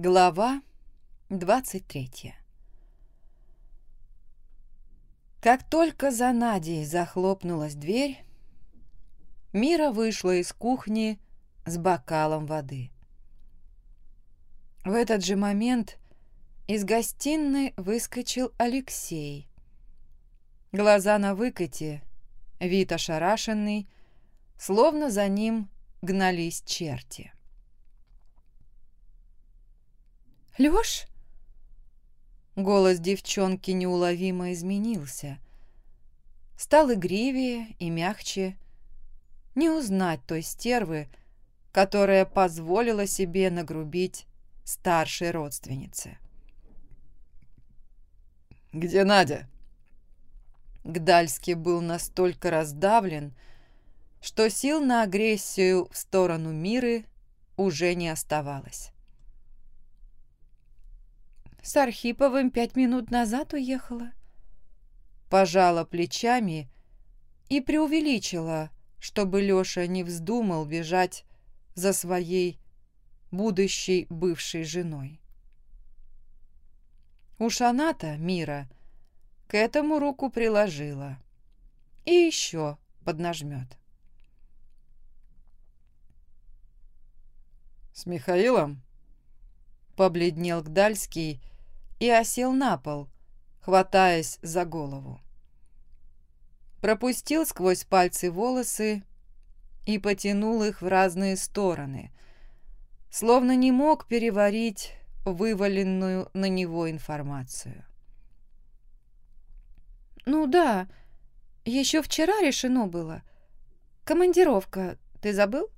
Глава 23 Как только за Надей захлопнулась дверь, Мира вышла из кухни с бокалом воды. В этот же момент из гостиной выскочил Алексей. Глаза на выкате, вид ошарашенный, словно за ним гнались черти. «Лёш?» Голос девчонки неуловимо изменился. Стал игривее и мягче. Не узнать той стервы, которая позволила себе нагрубить старшей родственнице. «Где Надя?» Гдальский был настолько раздавлен, что сил на агрессию в сторону Миры уже не оставалось. С Архиповым пять минут назад уехала. Пожала плечами и преувеличила, чтобы Лёша не вздумал бежать за своей будущей бывшей женой. Уж она-то, Мира, к этому руку приложила. И еще поднажмет. «С Михаилом?» Побледнел Гдальский и осел на пол, хватаясь за голову. Пропустил сквозь пальцы волосы и потянул их в разные стороны, словно не мог переварить вываленную на него информацию. «Ну да, еще вчера решено было. Командировка, ты забыл?»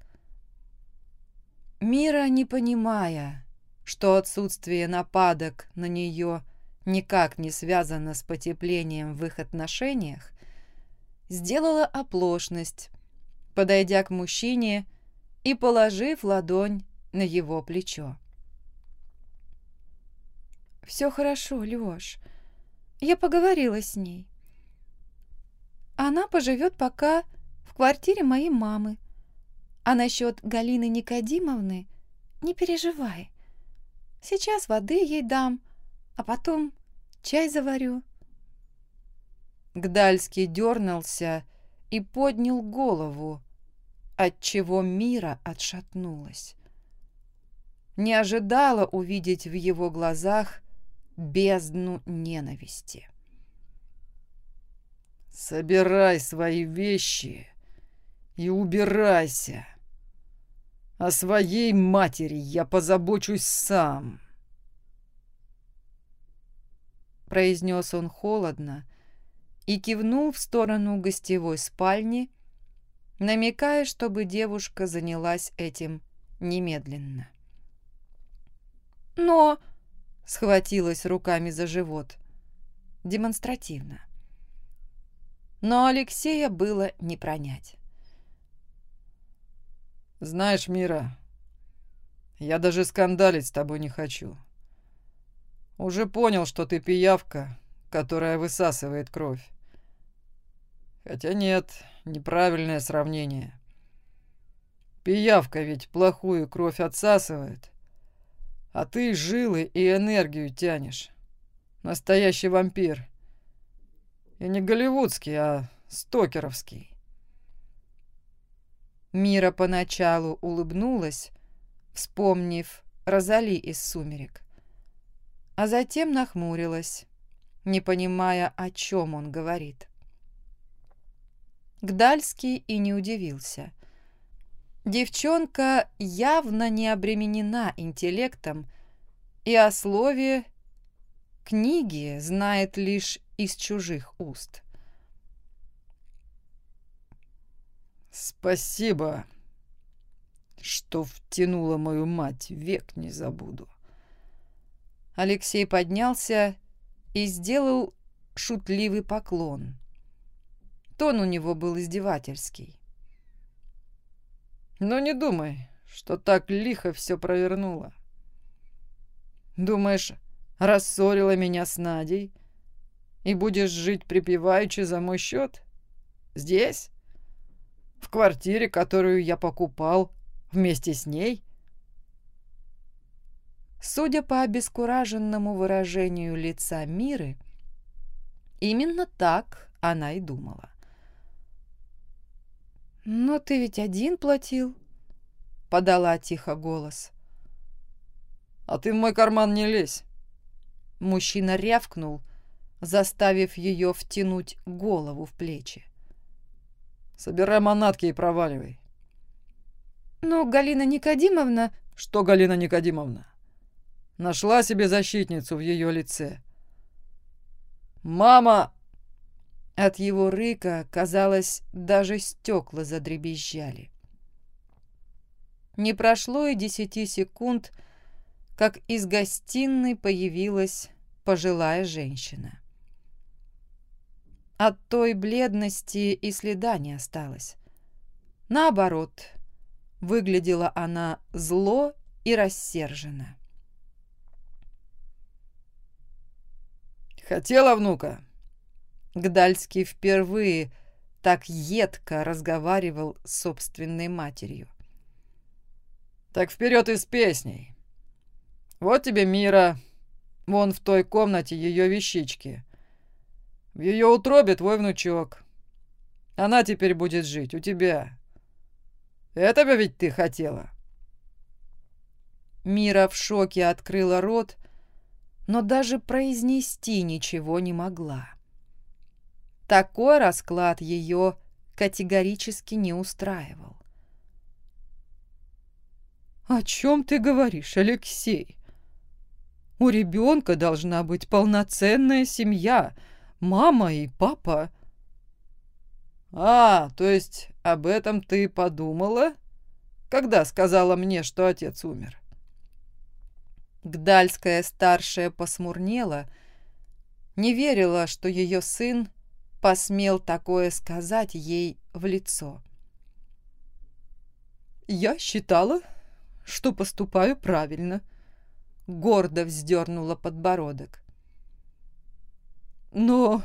Мира, не понимая, что отсутствие нападок на нее никак не связано с потеплением в их отношениях, сделала оплошность, подойдя к мужчине и положив ладонь на его плечо. «Все хорошо, Лёш. Я поговорила с ней. Она поживет пока в квартире моей мамы. А насчет Галины Никодимовны не переживай. Сейчас воды ей дам, а потом чай заварю». Гдальский дернулся и поднял голову, отчего Мира отшатнулась. Не ожидала увидеть в его глазах бездну ненависти. «Собирай свои вещи и убирайся!» О своей матери я позабочусь сам. Произнес он холодно и кивнул в сторону гостевой спальни, намекая, чтобы девушка занялась этим немедленно. «Но...» — схватилась руками за живот. Демонстративно. Но Алексея было не пронять. Знаешь, Мира, я даже скандалить с тобой не хочу. Уже понял, что ты пиявка, которая высасывает кровь. Хотя нет, неправильное сравнение. Пиявка ведь плохую кровь отсасывает, а ты жилы и энергию тянешь. Настоящий вампир. И не голливудский, а стокеровский. Мира поначалу улыбнулась, вспомнив Розали из «Сумерек», а затем нахмурилась, не понимая, о чем он говорит. Гдальский и не удивился. Девчонка явно не обременена интеллектом и о слове «книги» знает лишь из чужих уст. Спасибо, что втянула мою мать, век не забуду. Алексей поднялся и сделал шутливый поклон. Тон у него был издевательский. Но не думай, что так лихо все провернула. Думаешь, рассорила меня с Надей и будешь жить припеваючи за мой счет? Здесь? В квартире, которую я покупал вместе с ней? Судя по обескураженному выражению лица Миры, именно так она и думала. «Но ты ведь один платил», — подала тихо голос. «А ты в мой карман не лезь!» Мужчина рявкнул, заставив ее втянуть голову в плечи. «Собирай манатки и проваливай». «Но Галина Никодимовна...» «Что Галина Никодимовна?» Нашла себе защитницу в ее лице. «Мама!» От его рыка, казалось, даже стекла задребезжали. Не прошло и десяти секунд, как из гостиной появилась пожилая женщина. От той бледности и следа не осталось. Наоборот, выглядела она зло и рассерженно. «Хотела внука?» Гдальский впервые так едко разговаривал с собственной матерью. «Так вперед и с песней. Вот тебе Мира, вон в той комнате ее вещички. В ее утробе твой внучок. Она теперь будет жить у тебя. Этого ведь ты хотела?» Мира в шоке открыла рот, но даже произнести ничего не могла. Такой расклад ее категорически не устраивал. «О чем ты говоришь, Алексей? У ребенка должна быть полноценная семья, мама и папа». «А, то есть об этом ты подумала, когда сказала мне, что отец умер?» Гдальская старшая посмурнела, не верила, что ее сын посмел такое сказать ей в лицо. «Я считала, что поступаю правильно», — гордо вздернула подбородок. «Но,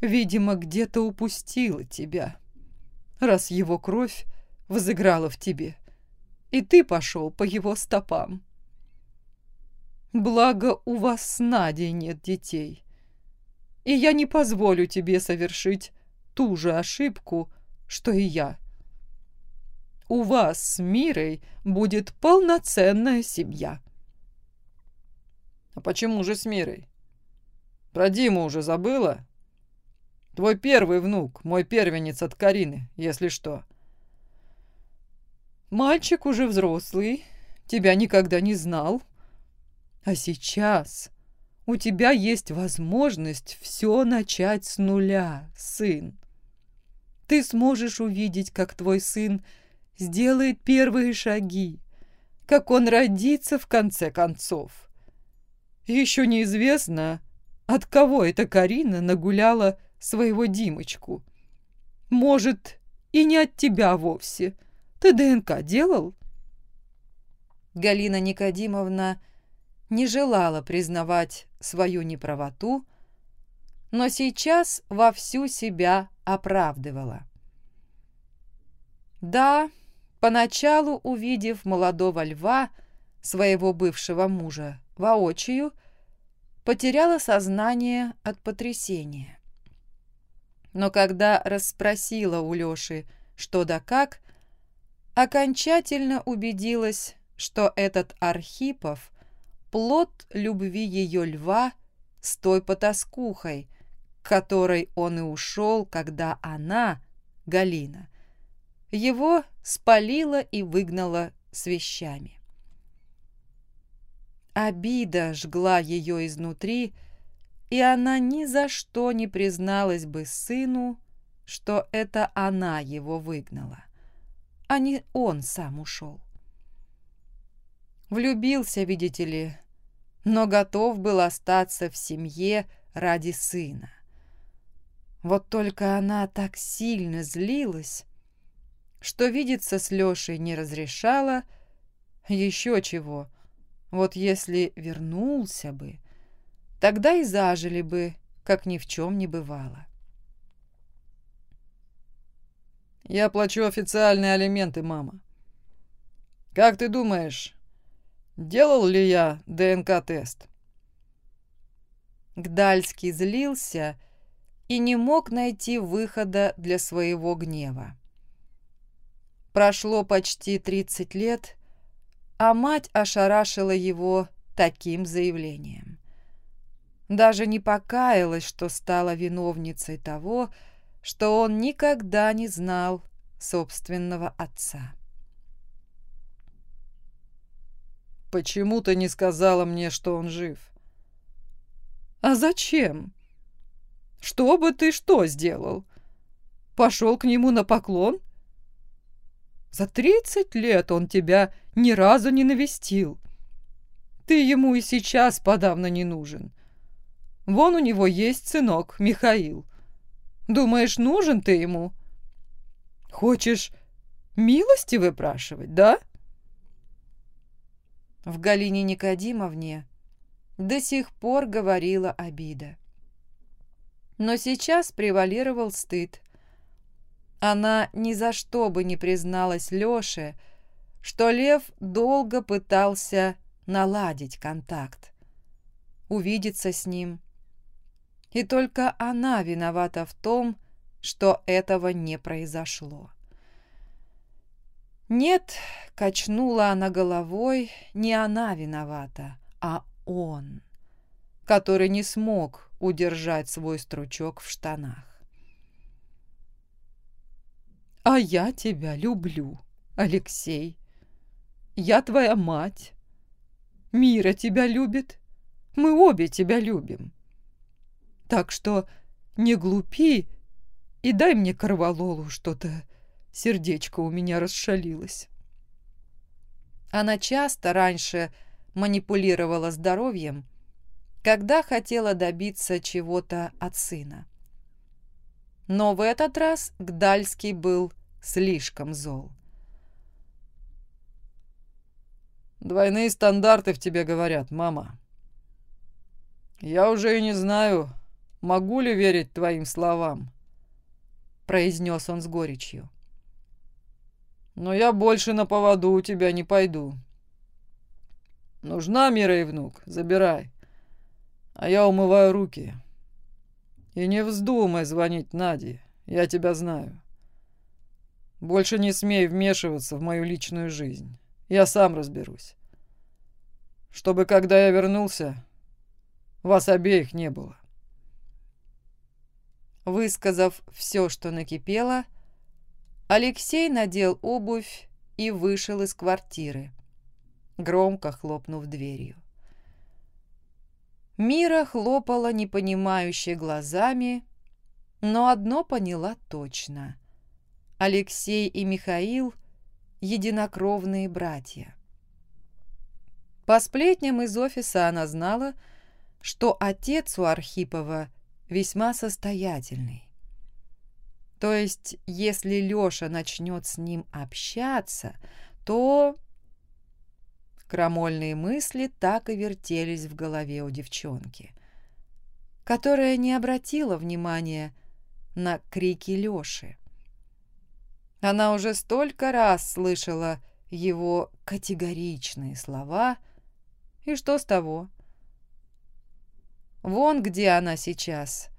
видимо, где-то упустила тебя, раз его кровь взыграла в тебе, и ты пошел по его стопам». Благо, у вас с Надей нет детей. И я не позволю тебе совершить ту же ошибку, что и я. У вас с Мирой будет полноценная семья. А почему же с Мирой? Про Диму уже забыла? Твой первый внук, мой первенец от Карины, если что. Мальчик уже взрослый, тебя никогда не знал, а сейчас у тебя есть возможность все начать с нуля, сын. Ты сможешь увидеть, как твой сын сделает первые шаги, как он родится в конце концов. Еще неизвестно, от кого эта Карина нагуляла своего Димочку. Может, и не от тебя вовсе. Ты ДНК делал? Галина Никодимовна не желала признавать свою неправоту, но сейчас вовсю себя оправдывала. Да, поначалу, увидев молодого льва, своего бывшего мужа, воочию, потеряла сознание от потрясения. Но когда расспросила у Лёши что да как, окончательно убедилась, что этот Архипов плод любви ее льва с той потаскухой, которой он и ушел, когда она, Галина, его спалила и выгнала с вещами. Обида жгла ее изнутри, и она ни за что не призналась бы сыну, что это она его выгнала, а не он сам ушел. Влюбился, видите ли, но готов был остаться в семье ради сына. Вот только она так сильно злилась, что видеться с Лешей не разрешала. Еще чего, вот если вернулся бы, тогда и зажили бы, как ни в чем не бывало. «Я плачу официальные алименты, мама. Как ты думаешь, Делал ли я ДНК-тест? Гдальский злился и не мог найти выхода для своего гнева. Прошло почти 30 лет, а мать ошарашила его таким заявлением. Даже не покаялась, что стала виновницей того, что он никогда не знал собственного отца. «Почему ты не сказала мне, что он жив?» «А зачем? Что бы ты что сделал? Пошел к нему на поклон?» За тридцать лет он тебя ни разу не навестил. Ты ему и сейчас подавно не нужен. Вон у него есть сынок, Михаил. Думаешь, нужен ты ему? Хочешь милости выпрашивать, да? В Галине Никодимовне до сих пор говорила обида. Но сейчас превалировал стыд. Она ни за что бы не призналась Лёше, что Лев долго пытался наладить контакт, увидеться с ним. И только она виновата в том, что этого не произошло. Нет, качнула она головой, не она виновата, а он, который не смог удержать свой стручок в штанах. А я тебя люблю, Алексей. Я твоя мать. Мира тебя любит. Мы обе тебя любим. Так что не глупи и дай мне корвалолу, что-то сердечко у меня расшалилось. Она часто раньше манипулировала здоровьем, когда хотела добиться чего-то от сына. Но в этот раз Гдальский был слишком зол. «Двойные стандарты в тебе говорят, мама. Я уже и не знаю, могу ли верить твоим словам», — произнес он с горечью. «Но я больше на поводу у тебя не пойду. Нужна мира и внук, забирай, а я умываю руки». И не вздумай звонить Наде, я тебя знаю. Больше не смей вмешиваться в мою личную жизнь. Я сам разберусь. Чтобы, когда я вернулся, вас обеих не было. Высказав все, что накипело, Алексей надел обувь и вышел из квартиры, громко хлопнув дверью. Мира хлопала непонимающе глазами, но одно поняла точно. Алексей и Михаил — единокровные братья. По сплетням из офиса она знала, что отец у Архипова весьма состоятельный. То есть, если Лёша начнет с ним общаться, то Крамольные мысли так и вертелись в голове у девчонки, которая не обратила внимания на крики Лёши. Она уже столько раз слышала его категоричные слова, и что с того? Вон где она сейчас,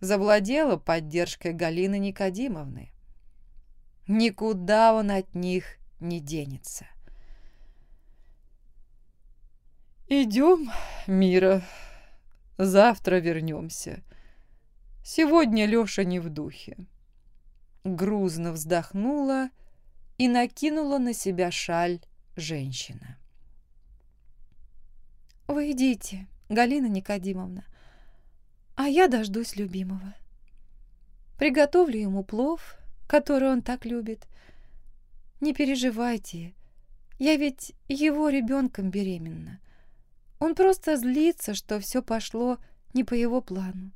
завладела поддержкой Галины Никодимовны. Никуда он от них не денется. «Идем, Мира. Завтра вернемся. Сегодня Леша не в духе». Грузно вздохнула и накинула на себя шаль женщина. «Вы идите, Галина Никодимовна, а я дождусь любимого. Приготовлю ему плов, который он так любит. Не переживайте, я ведь его ребенком беременна. Он просто злится, что все пошло не по его плану.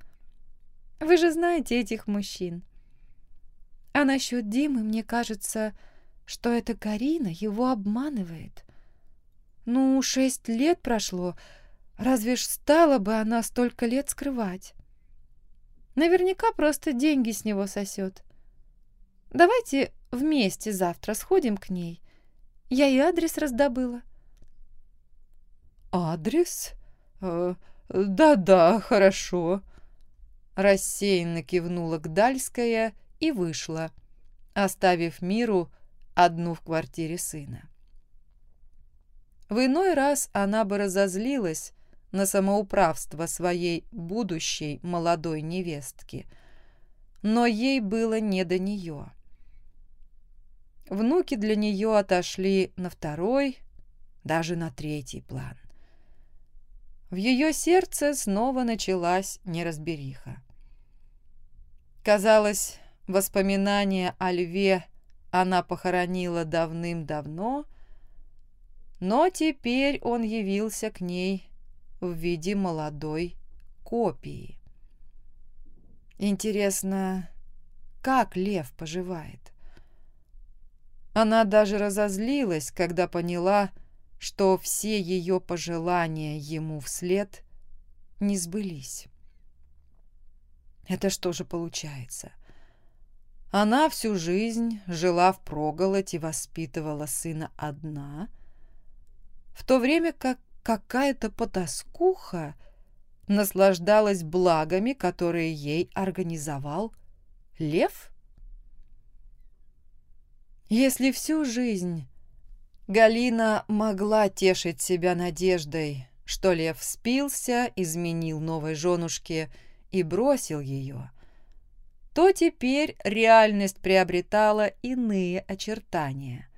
Вы же знаете этих мужчин. А насчет Димы, мне кажется, что эта Карина его обманывает. Ну, шесть лет прошло, разве ж стала бы она столько лет скрывать? Наверняка просто деньги с него сосет. Давайте вместе завтра сходим к ней. Я и адрес раздобыла. «Адрес? Э, да-да, хорошо». Рассеянно кивнула Гдальская и вышла, оставив Миру одну в квартире сына. В иной раз она бы разозлилась на самоуправство своей будущей молодой невестки, но ей было не до нее. Внуки для нее отошли на второй, даже на третий план. В ее сердце снова началась неразбериха. Казалось, воспоминания о льве она похоронила давным-давно, но теперь он явился к ней в виде молодой копии. Интересно, как лев поживает? Она даже разозлилась, когда поняла, что все ее пожелания ему вслед не сбылись. Это что же получается? Она всю жизнь жила в проголодь и воспитывала сына одна, в то время как какая-то потаскуха наслаждалась благами, которые ей организовал лев? Если всю жизнь Галина могла тешить себя надеждой, что лев спился, изменил новой женушке и бросил ее, то теперь реальность приобретала иные очертания,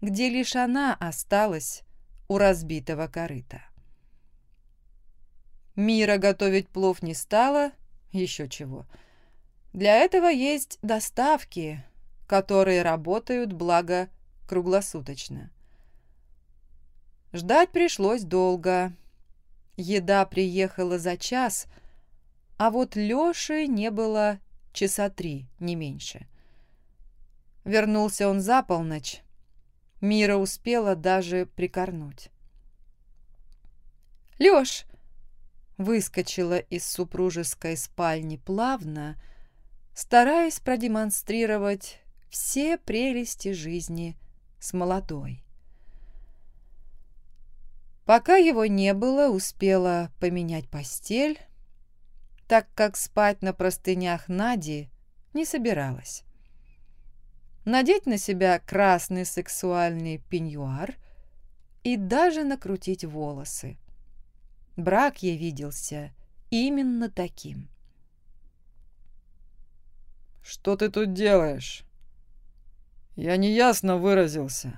где лишь она осталась у разбитого корыта. Мира готовить плов не стала, еще чего. Для этого есть доставки, которые работают, благо, круглосуточно. Ждать пришлось долго. Еда приехала за час, а вот Лёши не было часа три, не меньше. Вернулся он за полночь. Мира успела даже прикорнуть. «Лёш!» выскочила из супружеской спальни плавно, стараясь продемонстрировать все прелести жизни с молодой. Пока его не было, успела поменять постель, так как спать на простынях Нади не собиралась. Надеть на себя красный сексуальный пеньюар и даже накрутить волосы. Брак ей виделся именно таким. «Что ты тут делаешь?» «Я неясно выразился»,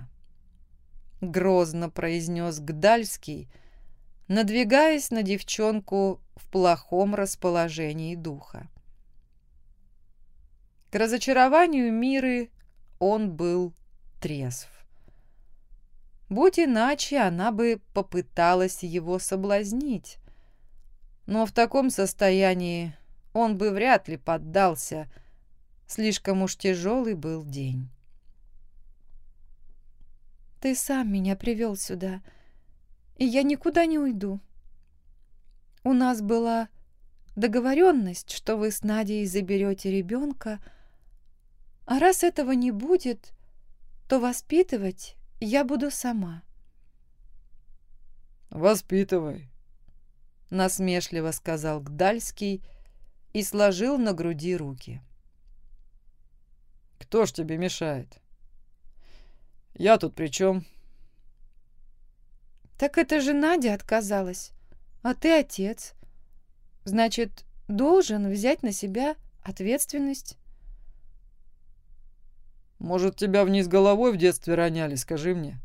— грозно произнес Гдальский, надвигаясь на девчонку в плохом расположении духа. К разочарованию Миры он был трезв. Будь иначе, она бы попыталась его соблазнить. Но в таком состоянии он бы вряд ли поддался, слишком уж тяжелый был день. Ты сам меня привел сюда, и я никуда не уйду. У нас была договоренность, что вы с Надей заберете ребенка, а раз этого не будет, то воспитывать я буду сама. «Воспитывай», — насмешливо сказал Гдальский и сложил на груди руки. «Кто ж тебе мешает?» Я тут при чем? Так это же Надя отказалась, а ты отец. Значит, должен взять на себя ответственность. Может, тебя вниз головой в детстве роняли, скажи мне.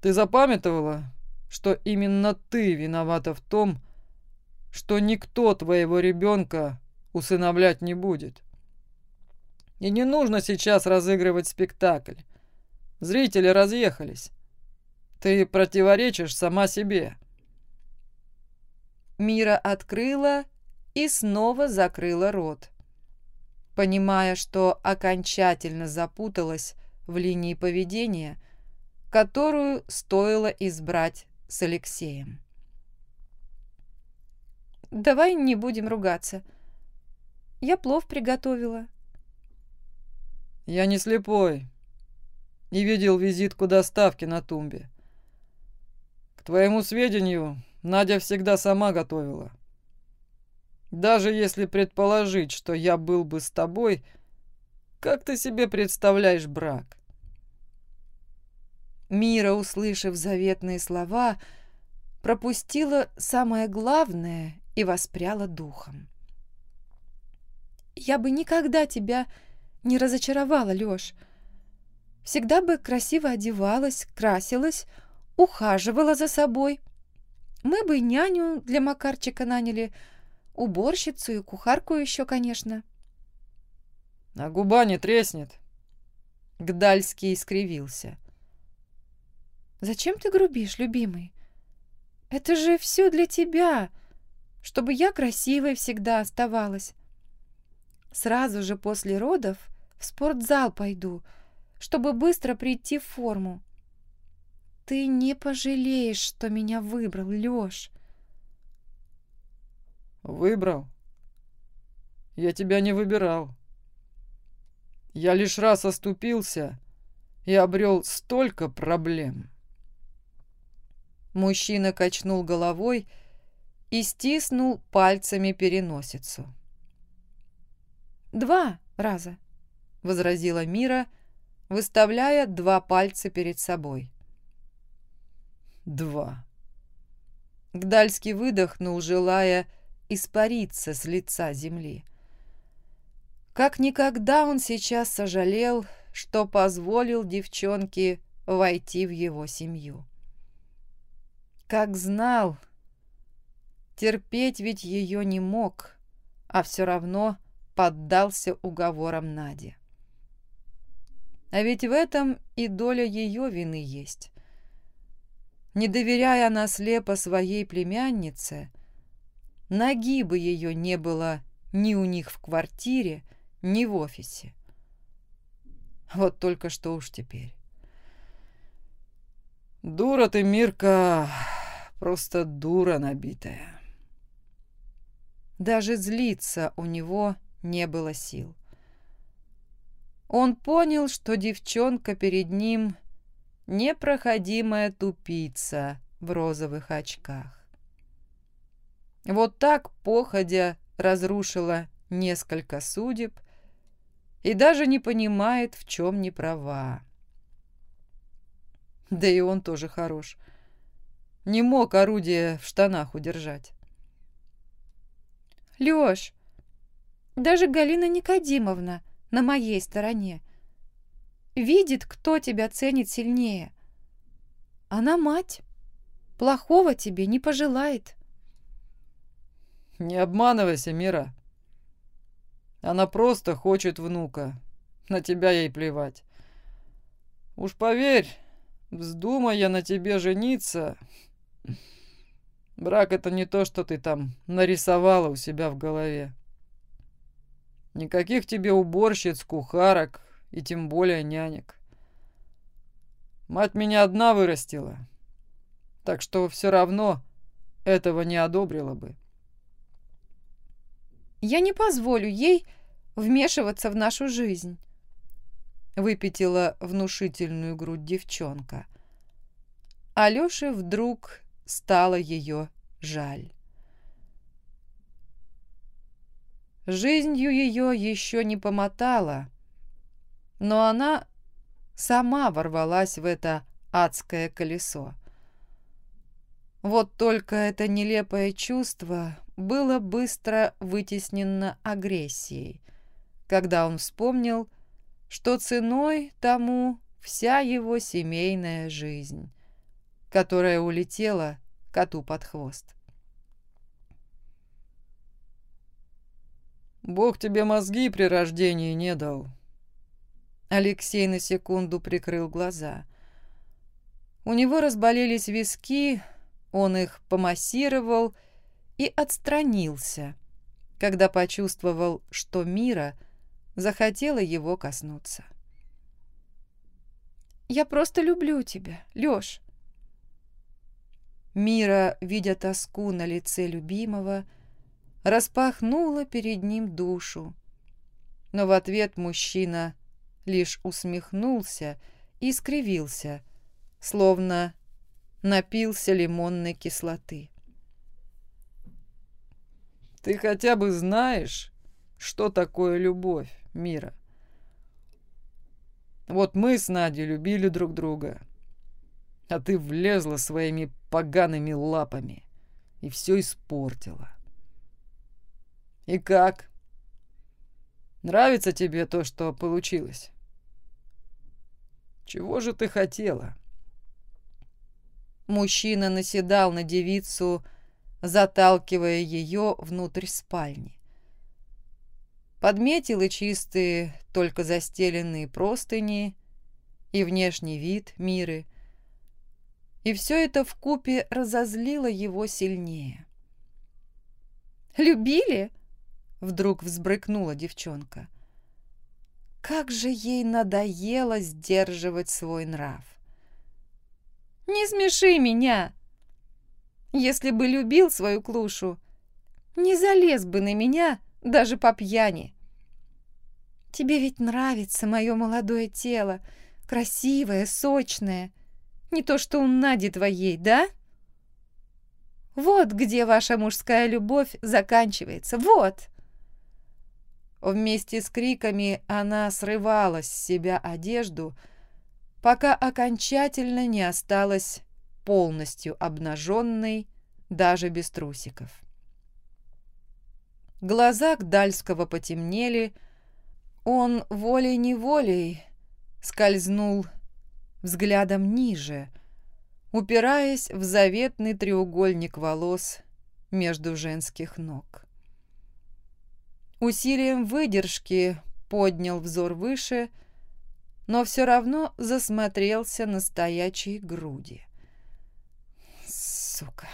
Ты запамятовала, что именно ты виновата в том, что никто твоего ребенка усыновлять не будет? И не нужно сейчас разыгрывать спектакль. Зрители разъехались. Ты противоречишь сама себе. Мира открыла и снова закрыла рот, понимая, что окончательно запуталась в линии поведения, которую стоило избрать с Алексеем. «Давай не будем ругаться. Я плов приготовила». «Я не слепой», и видел визитку доставки на тумбе. К твоему сведению, Надя всегда сама готовила. Даже если предположить, что я был бы с тобой, как ты себе представляешь брак? Мира, услышав заветные слова, пропустила самое главное и воспряла духом. «Я бы никогда тебя не разочаровала, Лёш. Всегда бы красиво одевалась, красилась, ухаживала за собой. Мы бы няню для Макарчика наняли, уборщицу и кухарку еще, конечно. А губа не треснет. Гдальский искривился. Зачем ты грубишь, любимый? Это же все для тебя, чтобы я красивой всегда оставалась. Сразу же после родов в спортзал пойду, чтобы быстро прийти в форму. Ты не пожалеешь, что меня выбрал, Лёш. Выбрал? Я тебя не выбирал. Я лишь раз оступился и обрел столько проблем. Мужчина качнул головой и стиснул пальцами переносицу. «Два раза», — возразила Мира, выставляя два пальца перед собой. «Два». Гдальский выдохнул, желая испариться с лица земли. Как никогда он сейчас сожалел, что позволил девчонке войти в его семью. Как знал, терпеть ведь ее не мог, а все равно поддался уговорам Нади. А ведь в этом и доля ее вины есть. Не доверяя она слепо своей племяннице, ноги бы ее не было ни у них в квартире, ни в офисе. Вот только что уж теперь. «Дура ты, Мирка, просто дура набитая». Даже злиться у него не было сил. Он понял, что девчонка перед ним непроходимая тупица в розовых очках. Вот так, походя, разрушила несколько судеб и даже не понимает, в чем не права. Да и он тоже хорош. Не мог орудие в штанах удержать. «Лёш, даже Галина Никодимовна на моей стороне. Видит, кто тебя ценит сильнее. Она мать. Плохого тебе не пожелает. Не обманывайся, Мира. Она просто хочет внука. На тебя ей плевать. Уж поверь, вздумай я на тебе жениться... Брак — это не то, что ты там нарисовала у себя в голове. Никаких тебе уборщиц, кухарок и тем более нянек. Мать меня одна вырастила, так что все равно этого не одобрила бы. Я не позволю ей вмешиваться в нашу жизнь. Выпятила внушительную грудь девчонка. Алёше вдруг стало ее жаль. Жизнью ее еще не помотала, но она сама ворвалась в это адское колесо. Вот только это нелепое чувство было быстро вытеснено агрессией, когда он вспомнил, что ценой тому вся его семейная жизнь, которая улетела коту под хвост. Бог тебе мозги при рождении не дал. Алексей на секунду прикрыл глаза. У него разболелись виски, он их помассировал и отстранился, когда почувствовал, что Мира захотела его коснуться. «Я просто люблю тебя, Лёш». Мира, видя тоску на лице любимого, — распахнула перед ним душу. Но в ответ мужчина лишь усмехнулся и скривился, словно напился лимонной кислоты. «Ты хотя бы знаешь, что такое любовь, Мира? Вот мы с Надей любили друг друга, а ты влезла своими погаными лапами и все испортила. И как? Нравится тебе то, что получилось? Чего же ты хотела?» Мужчина наседал на девицу, заталкивая ее внутрь спальни. Подметил и чистые, только застеленные простыни, и внешний вид Миры. И все это вкупе разозлило его сильнее. «Любили?» — вдруг взбрыкнула девчонка. Как же ей надоело сдерживать свой нрав. «Не смеши меня!» Если бы любил свою клушу, не залез бы на меня даже по пьяни. Тебе ведь нравится мое молодое тело, красивое, сочное. Не то, что у Нади твоей, да? Вот где ваша мужская любовь заканчивается, вот. Вместе с криками она срывала с себя одежду, пока окончательно не осталась полностью обнаженной, даже без трусиков. Глаза Гдальского потемнели, он волей-неволей скользнул взглядом ниже, упираясь в заветный треугольник волос между женских ног. Усилием выдержки поднял взор выше, но все равно засмотрелся на стоячие груди сука.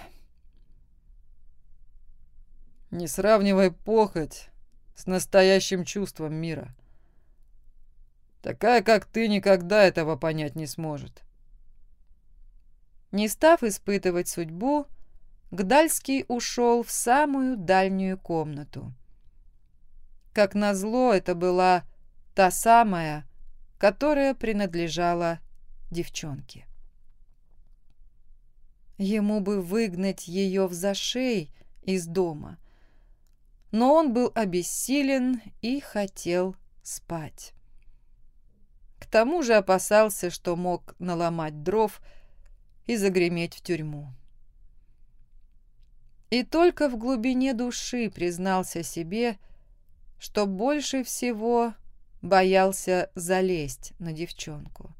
Не сравнивай похоть с настоящим чувством мира. Такая, как ты, никогда этого понять не сможет. Не став испытывать судьбу, Гдальский ушел в самую дальнюю комнату. Как назло, это была та самая, которая принадлежала девчонке. Ему бы выгнать ее в зашей из дома. Но он был обессилен и хотел спать. К тому же опасался, что мог наломать дров и загреметь в тюрьму. И только в глубине души признался себе, что больше всего боялся залезть на девчонку.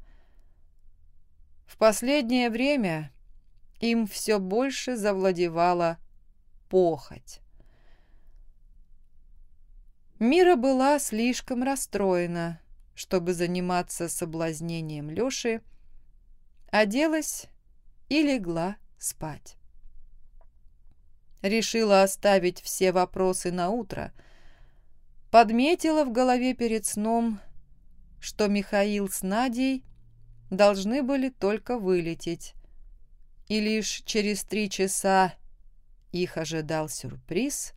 В последнее время им все больше завладевала похоть. Мира была слишком расстроена, чтобы заниматься соблазнением Лёши, оделась и легла спать. Решила оставить все вопросы на утро. Подметила в голове перед сном, что Михаил с Надей должны были только вылететь, и лишь через три часа их ожидал сюрприз,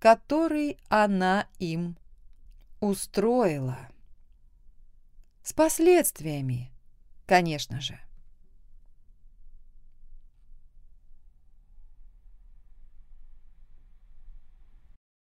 который она им устроила. С последствиями, конечно же.